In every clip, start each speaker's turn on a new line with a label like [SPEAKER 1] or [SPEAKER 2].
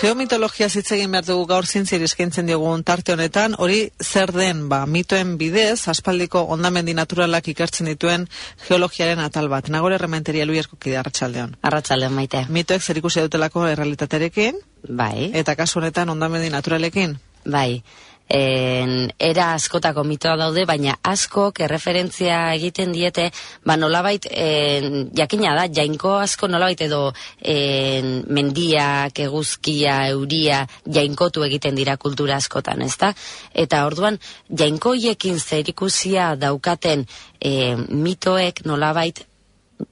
[SPEAKER 1] Geomitologia zitzegin behar dugu gaur zintzir eskaintzen diogun tarte honetan, hori zer den, ba, mitoen bidez, aspaldiko ondamendi naturalak ikertzen dituen geologiaren atal bat. Nagore rementeria luierko kide, arratsaldeon.
[SPEAKER 2] Arratsaldeon maite.
[SPEAKER 1] Mitoek zer ikusi dutelako errealitaterekin,
[SPEAKER 2] Bai,
[SPEAKER 1] eta kasu honetan ondamendi naturalekin.
[SPEAKER 2] bai. En, era askotako mitoa daude, baina askok erreferentzia egiten diete, ba nolabait, en, jakina da, jainko asko nolabait edo en, mendiak, eguzkia, euria, jainkotu egiten dira kultura askotan, ezta? Eta orduan, jainkoiekin zerikusia daukaten e, mitoek nolabait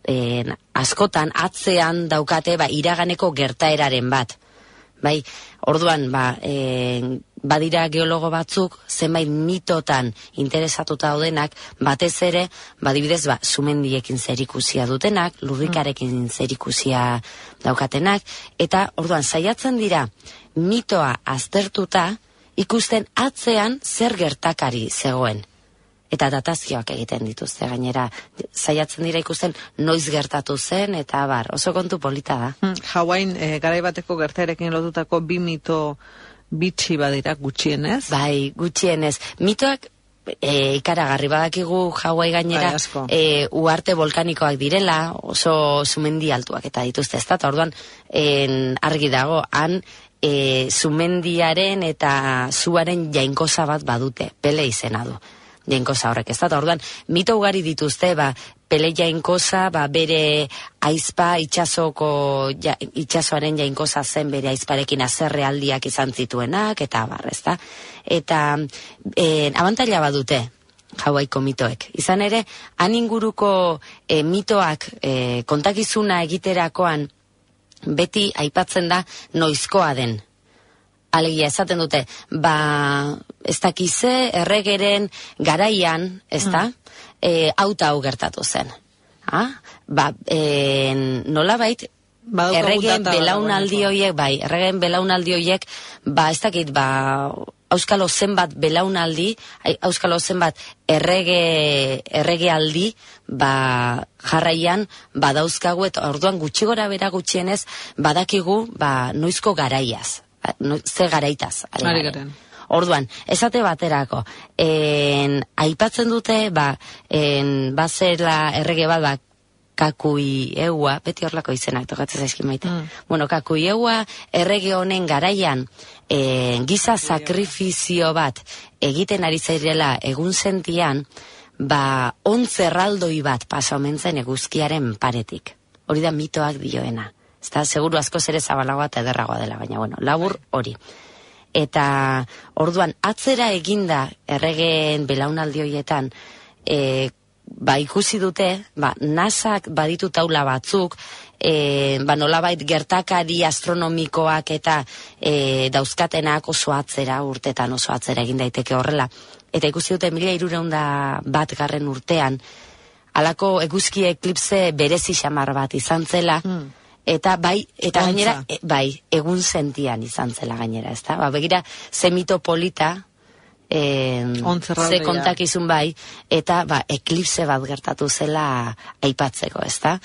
[SPEAKER 2] en, askotan atzean daukate ba, iraganeko gertaeraren bat. Bai, orduan, ba, e, badira geologo batzuk, zenbait mitotan interesatuta daudenak, batez ere, badibidez, ba, sumendiekin zerikusia dutenak, lurrikarekin zerikusia daukatenak, eta orduan, saiatzen dira, mitoa aztertuta, ikusten atzean zer gertakari zegoen eta datazioak egiten dituzte gainera saiatzen dira ikusten noiz gertatu zen eta bar oso kontu polita da
[SPEAKER 1] Hmm, Hawaiin eh, garai bateko gertaerekin lotutako bi mito bitxi badira gutxienez.
[SPEAKER 2] bai gutxienez mitoak e, ikaragarri badakigu Hawaii gainera
[SPEAKER 1] asko.
[SPEAKER 2] e, uarte volkanikoak direla oso sumendi altuak eta dituzte ezta eta orduan en, argi dago han e, sumendiaren eta zuaren jainkosa bat badute pele izena du jainkosa horrek ez da, orduan mito ugari dituzte, ba, pele jainkosa, ba, bere aizpa itxasoko, ja, itxasoaren jainkosa zen bere aizparekin azerrealdiak izan zituenak, eta bar, ez da. Eta e, abantaila badute, Hawaiiko mitoek. Izan ere, han inguruko e, mitoak e, kontakizuna egiterakoan beti aipatzen da noizkoa den. Alegia esaten dute, ba, ez dakize, erregeren garaian, ez da, e, auta hau gertatu zen. Ha? Ba, e, nolabait,
[SPEAKER 1] Badaukagu
[SPEAKER 2] erregen belaunaldi horiek, bai, erregen belaunaldi horiek, ba, ez dakit, ba, auskalo zenbat belaunaldi, auskalo zenbat errege, erregealdi, ba, jarraian, badauzkagu, eta orduan gutxi gora bera gutxienez, badakigu, ba, noizko garaiaz, no, ze garaitaz. ari garen. Orduan, esate baterako, en, aipatzen dute, ba, en, bazela errege bat, ba, kakui eua, beti horlako izenak tokatzen zaizkin maite.
[SPEAKER 1] Mm.
[SPEAKER 2] Bueno, kakui eua, errege honen garaian, en, giza sakrifizio bat egiten ari zairela egun sentian, ba, ontzerraldoi bat pasa omen zen eguzkiaren paretik. Hori da mitoak dioena. Ezta, seguru asko ere zabalagoa eta ederragoa dela, baina bueno, labur hori. Eta orduan atzera eginda erregeen belaunaldi horietan e, ba ikusi dute, ba nasak baditu taula batzuk, e, ba nolabait gertakari astronomikoak eta e, dauzkatenak oso atzera urtetan oso atzera egin daiteke horrela. Eta ikusi dute mila irureunda bat garren urtean, alako eguzki eklipse berezi xamar bat izan zela, eta bai, eta
[SPEAKER 1] Ontza.
[SPEAKER 2] gainera, e, bai, egun sentian izan zela gainera, ezta? Ba, begira, zemito polita, eh, ze kontakizun bai, eta ba, eklipse bat gertatu zela aipatzeko, ezta?